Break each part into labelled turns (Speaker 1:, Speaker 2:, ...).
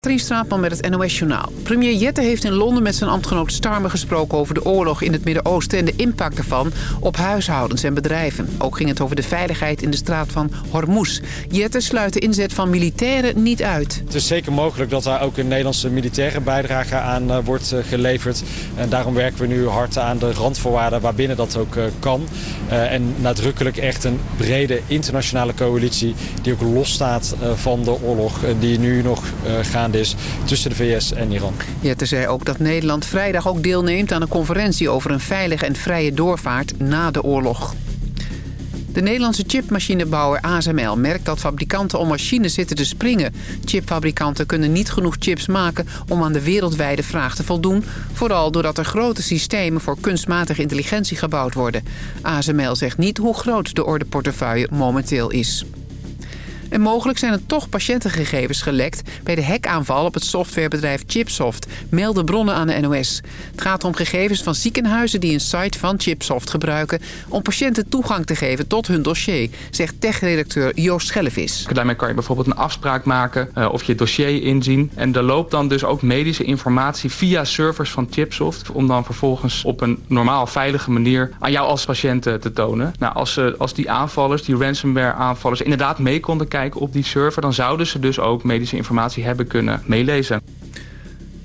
Speaker 1: Katrien Straatman met het NOS Journaal. Premier Jette heeft in Londen met zijn ambtgenoot Starmer gesproken over de oorlog in het Midden-Oosten en de impact ervan op huishoudens en bedrijven. Ook ging het over de veiligheid in de straat van Hormuz. Jette sluit de inzet van militairen niet uit.
Speaker 2: Het is zeker mogelijk dat daar ook een Nederlandse militaire bijdrage aan uh, wordt uh, geleverd. En daarom werken we nu hard aan de randvoorwaarden waarbinnen dat ook uh, kan. en nadrukkelijk echt een brede internationale coalitie die ook losstaat van de oorlog die nu nog is tussen de VS en Iran.
Speaker 1: Jette zei ook dat Nederland vrijdag ook deelneemt aan een conferentie over een veilige en vrije doorvaart na de oorlog. De Nederlandse chipmachinebouwer ASML merkt dat fabrikanten om machines zitten te springen. Chipfabrikanten kunnen niet genoeg chips maken om aan de wereldwijde vraag te voldoen. Vooral doordat er grote systemen voor kunstmatige intelligentie gebouwd worden. ASML zegt niet hoe groot de ordeportefeuille momenteel is. En mogelijk zijn er toch patiëntengegevens gelekt... bij de hackaanval op het softwarebedrijf Chipsoft, melden bronnen aan de NOS. Het gaat om gegevens van ziekenhuizen die een site van Chipsoft gebruiken... om patiënten toegang te geven tot hun dossier, zegt tech-redacteur Joost Schellevis.
Speaker 3: Daarmee kan je bijvoorbeeld een afspraak maken uh, of je dossier inzien. En er loopt dan dus ook medische informatie via servers van Chipsoft... om dan vervolgens op een normaal veilige manier aan jou als patiënt te tonen. Nou, als, uh, als die aanvallers, die ransomware aanvallers, inderdaad mee konden kijken op die server... dan zouden ze dus ook medische informatie hebben kunnen meelezen.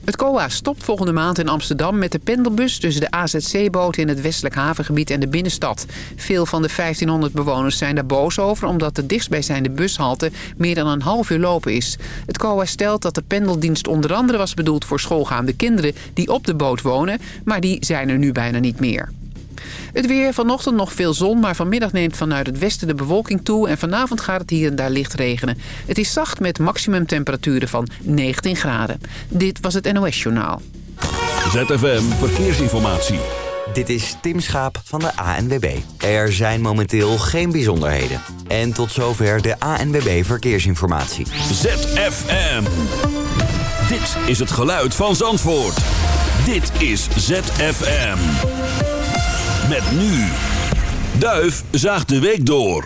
Speaker 1: Het COA stopt volgende maand in Amsterdam met de pendelbus... tussen de AZC-boten in het westelijk havengebied en de binnenstad. Veel van de 1500 bewoners zijn daar boos over... omdat de dichtstbijzijnde bushalte meer dan een half uur lopen is. Het COA stelt dat de pendeldienst onder andere was bedoeld... voor schoolgaande kinderen die op de boot wonen... maar die zijn er nu bijna niet meer. Het weer, vanochtend nog veel zon, maar vanmiddag neemt vanuit het westen de bewolking toe... en vanavond gaat het hier en daar licht regenen. Het is zacht met maximumtemperaturen van 19 graden. Dit was het NOS Journaal.
Speaker 4: ZFM Verkeersinformatie.
Speaker 5: Dit is Tim Schaap van de ANWB. Er zijn momenteel geen bijzonderheden. En tot zover de ANWB Verkeersinformatie.
Speaker 4: ZFM. Dit is het geluid van Zandvoort. Dit is ZFM. Met nu. Duif zaagt de week door.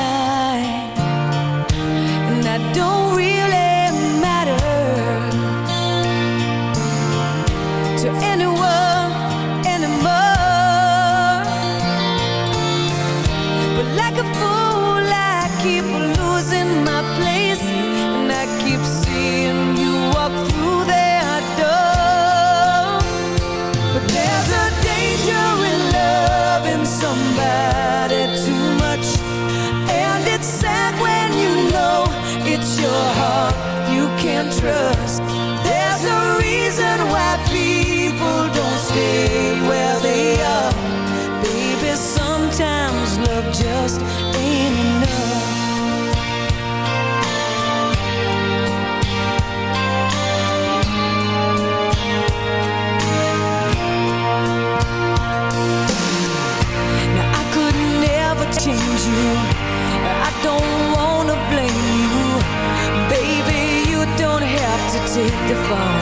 Speaker 6: the phone.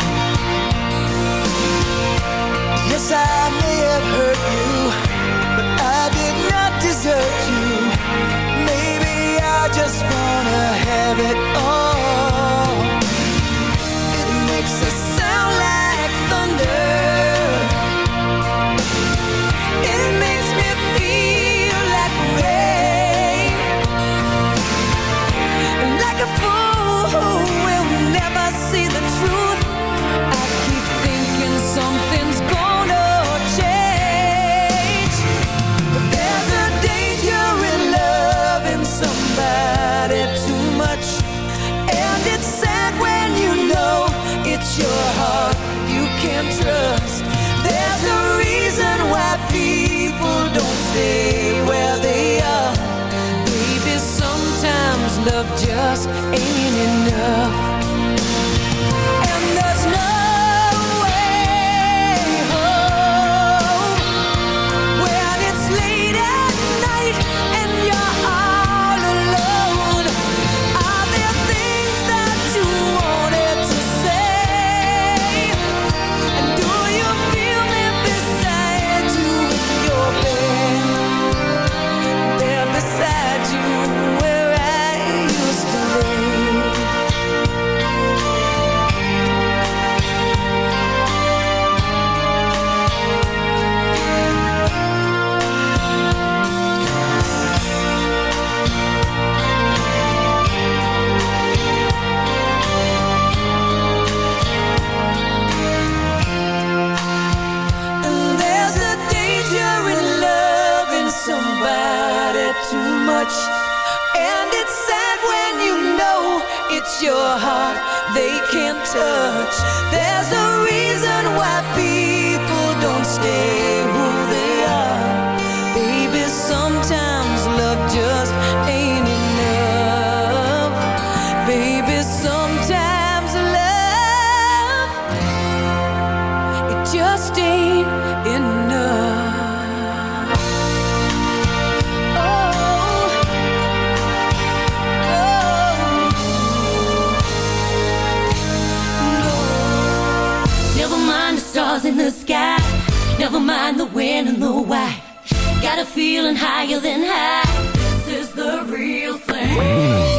Speaker 6: And it's sad when you know It's your heart they can't touch. There's a reason why people
Speaker 7: mind, the when and the why. Got a feeling higher than high. This is the real thing. Hmm.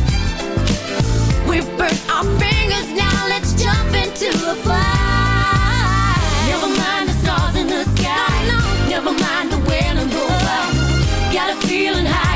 Speaker 7: to. Never mind the stars in the sky. Never mind the by. Got a feeling high.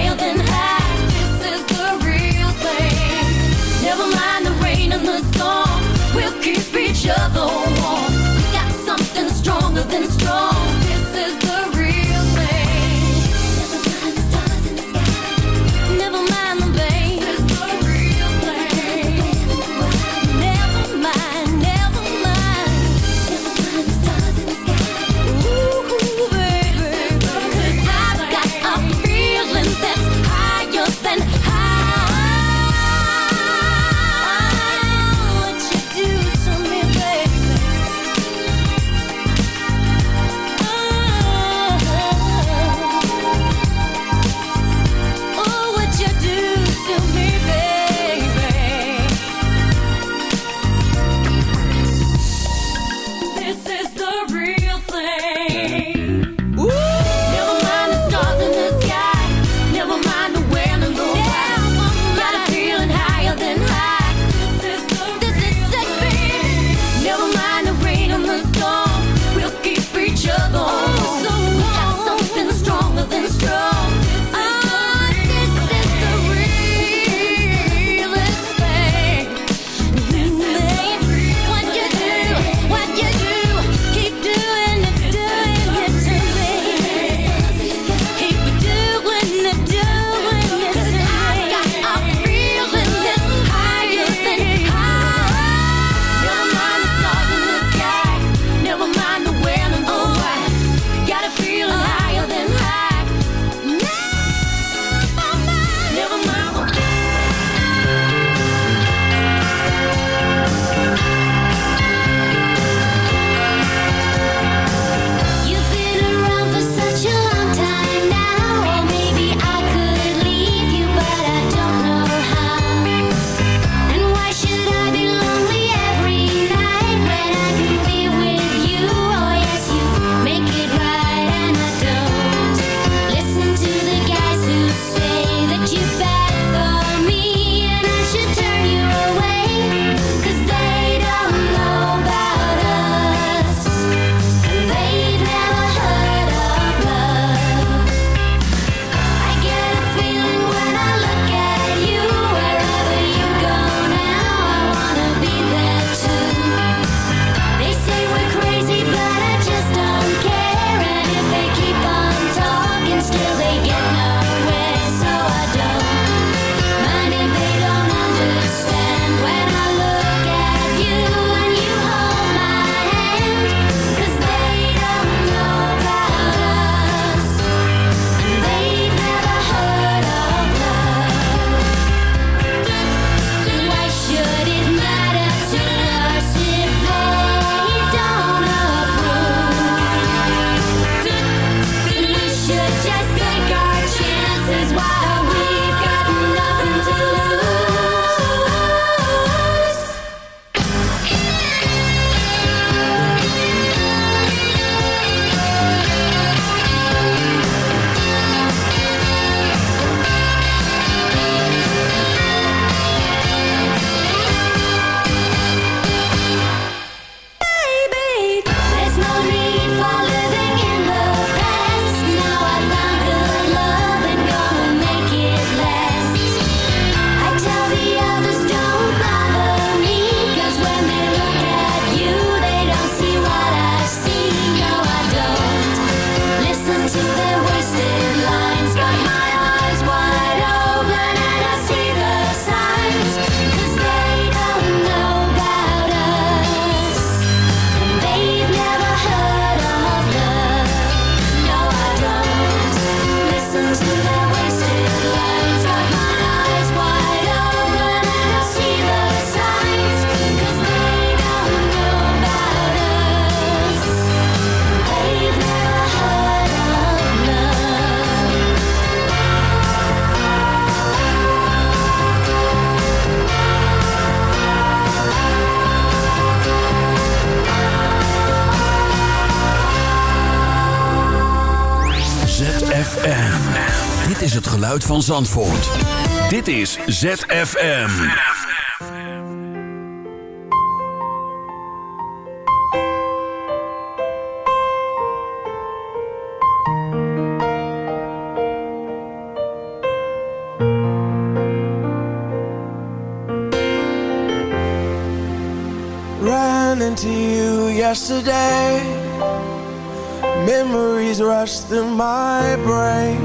Speaker 4: van Zandvoort. Dit is ZFM.
Speaker 8: Ran into you yesterday Memories rush through my brain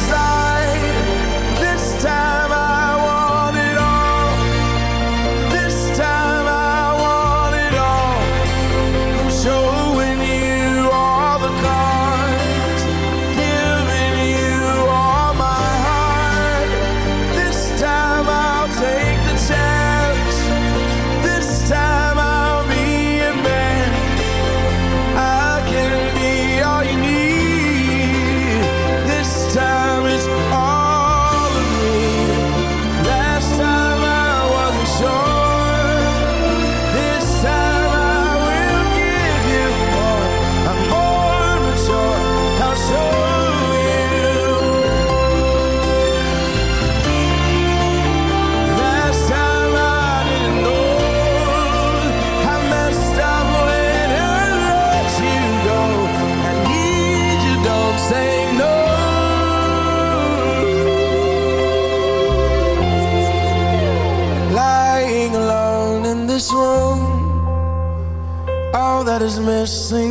Speaker 6: best thing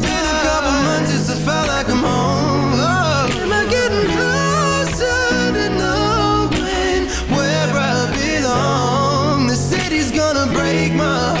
Speaker 4: My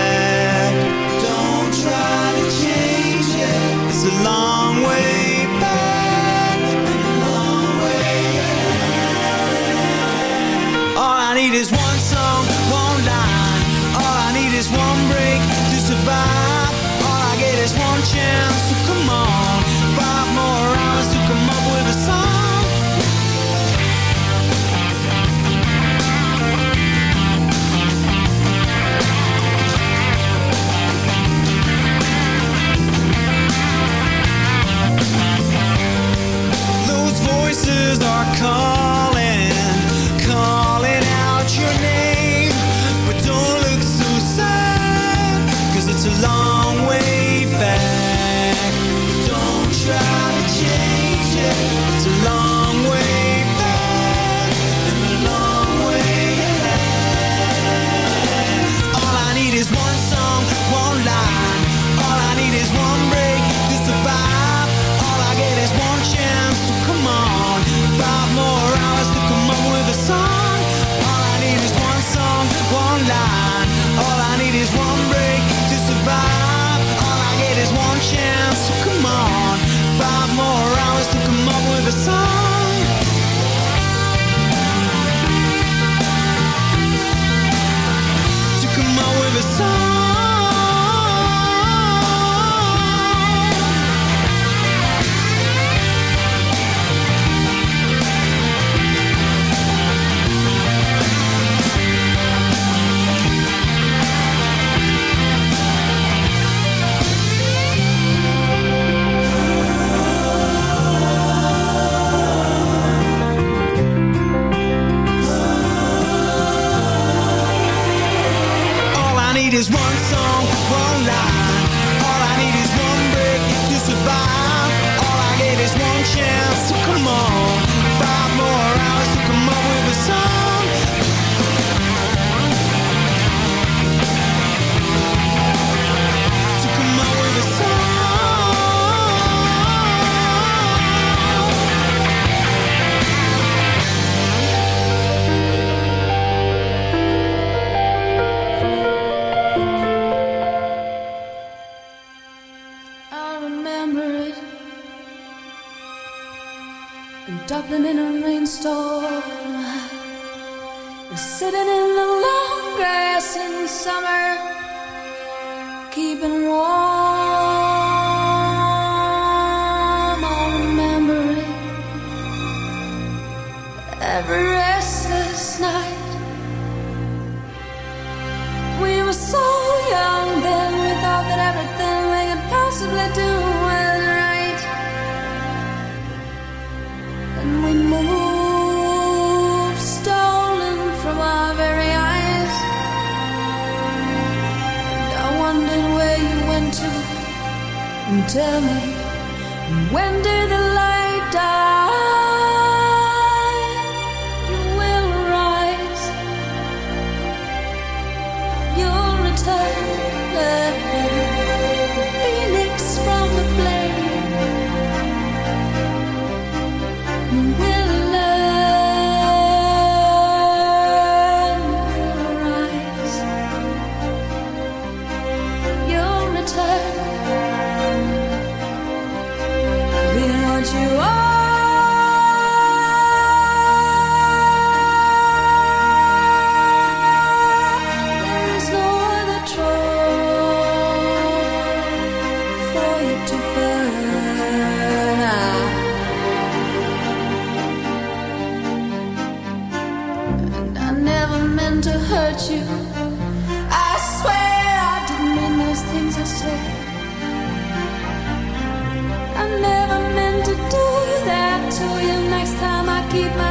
Speaker 9: Is one chance, so come on. Five more hours to chance.
Speaker 10: Keep my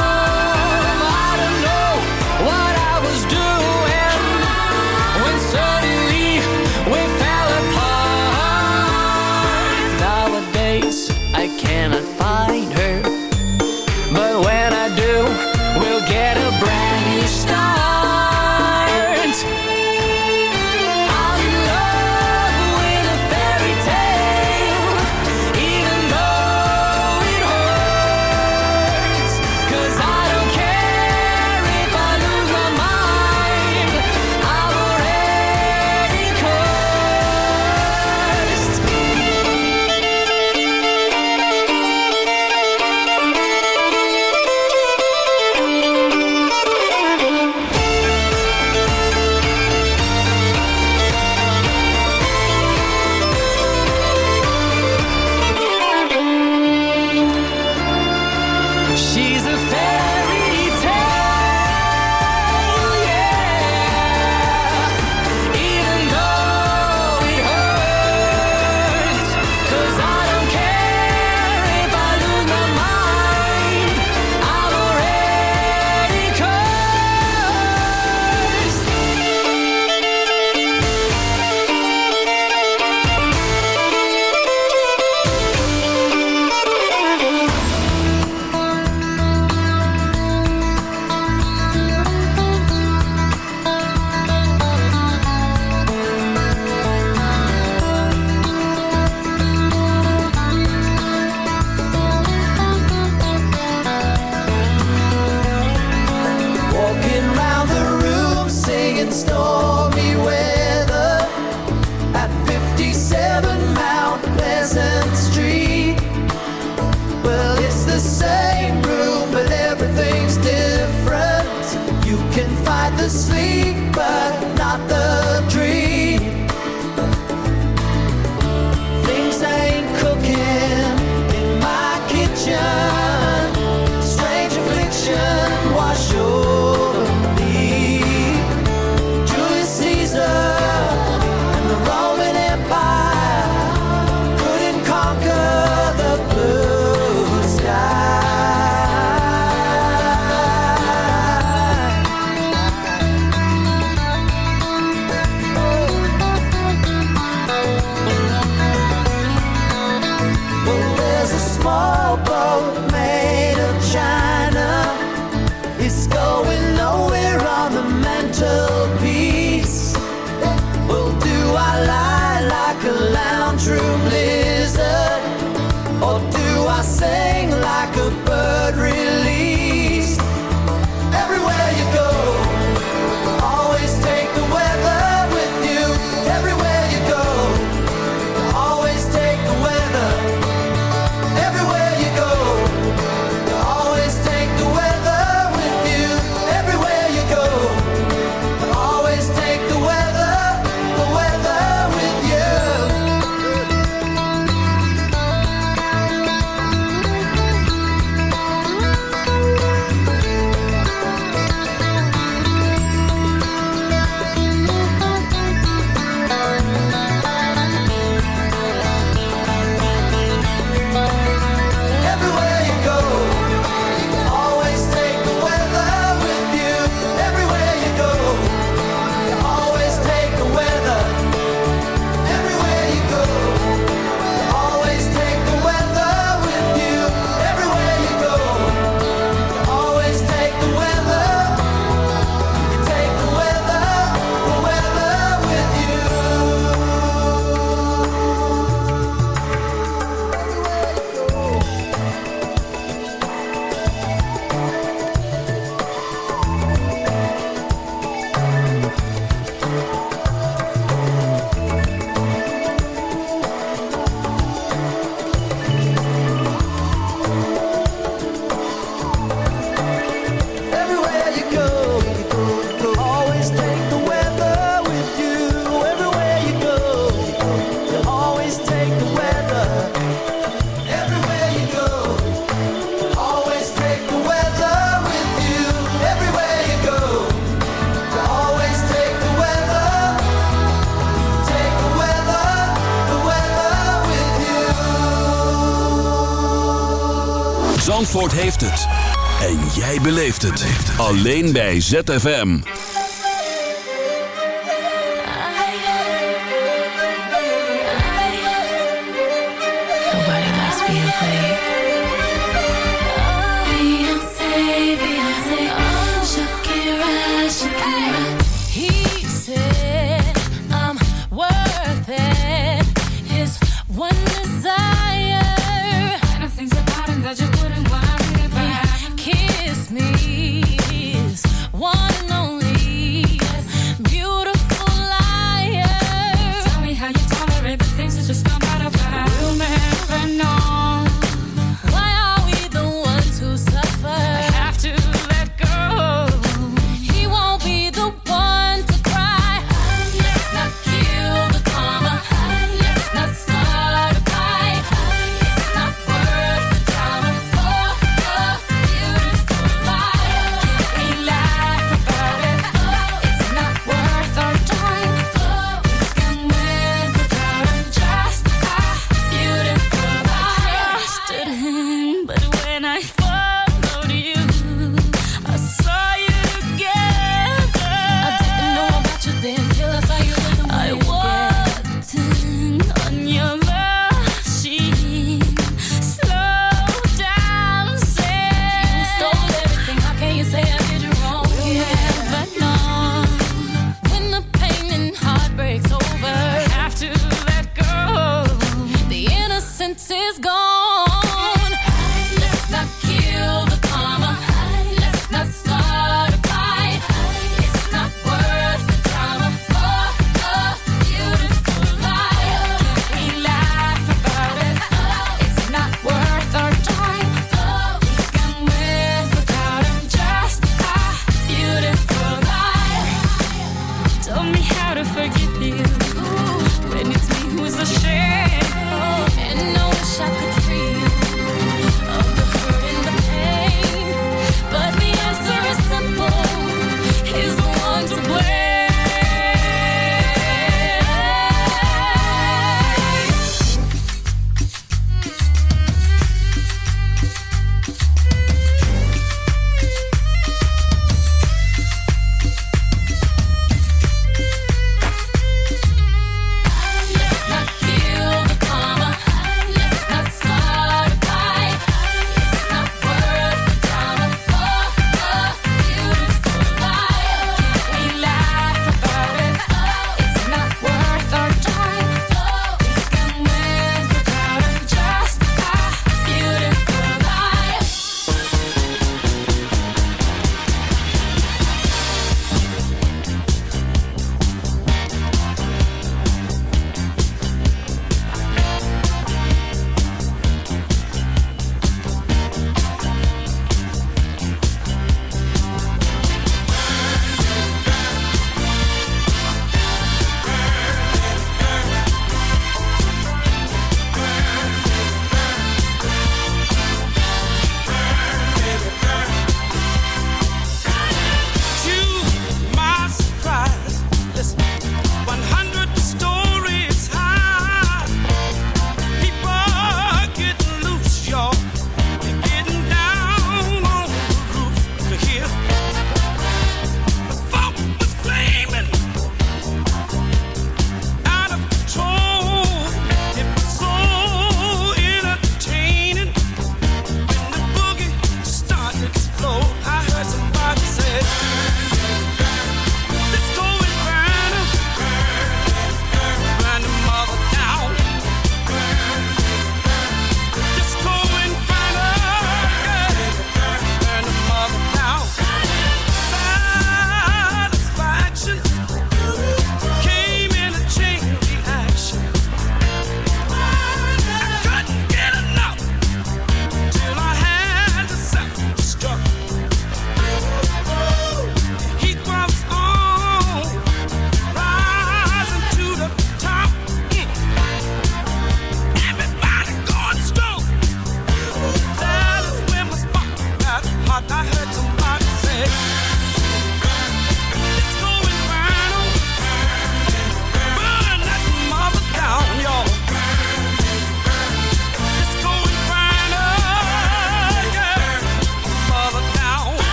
Speaker 7: Alleen bij ZFM.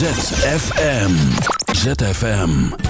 Speaker 4: ZFM. ZFM.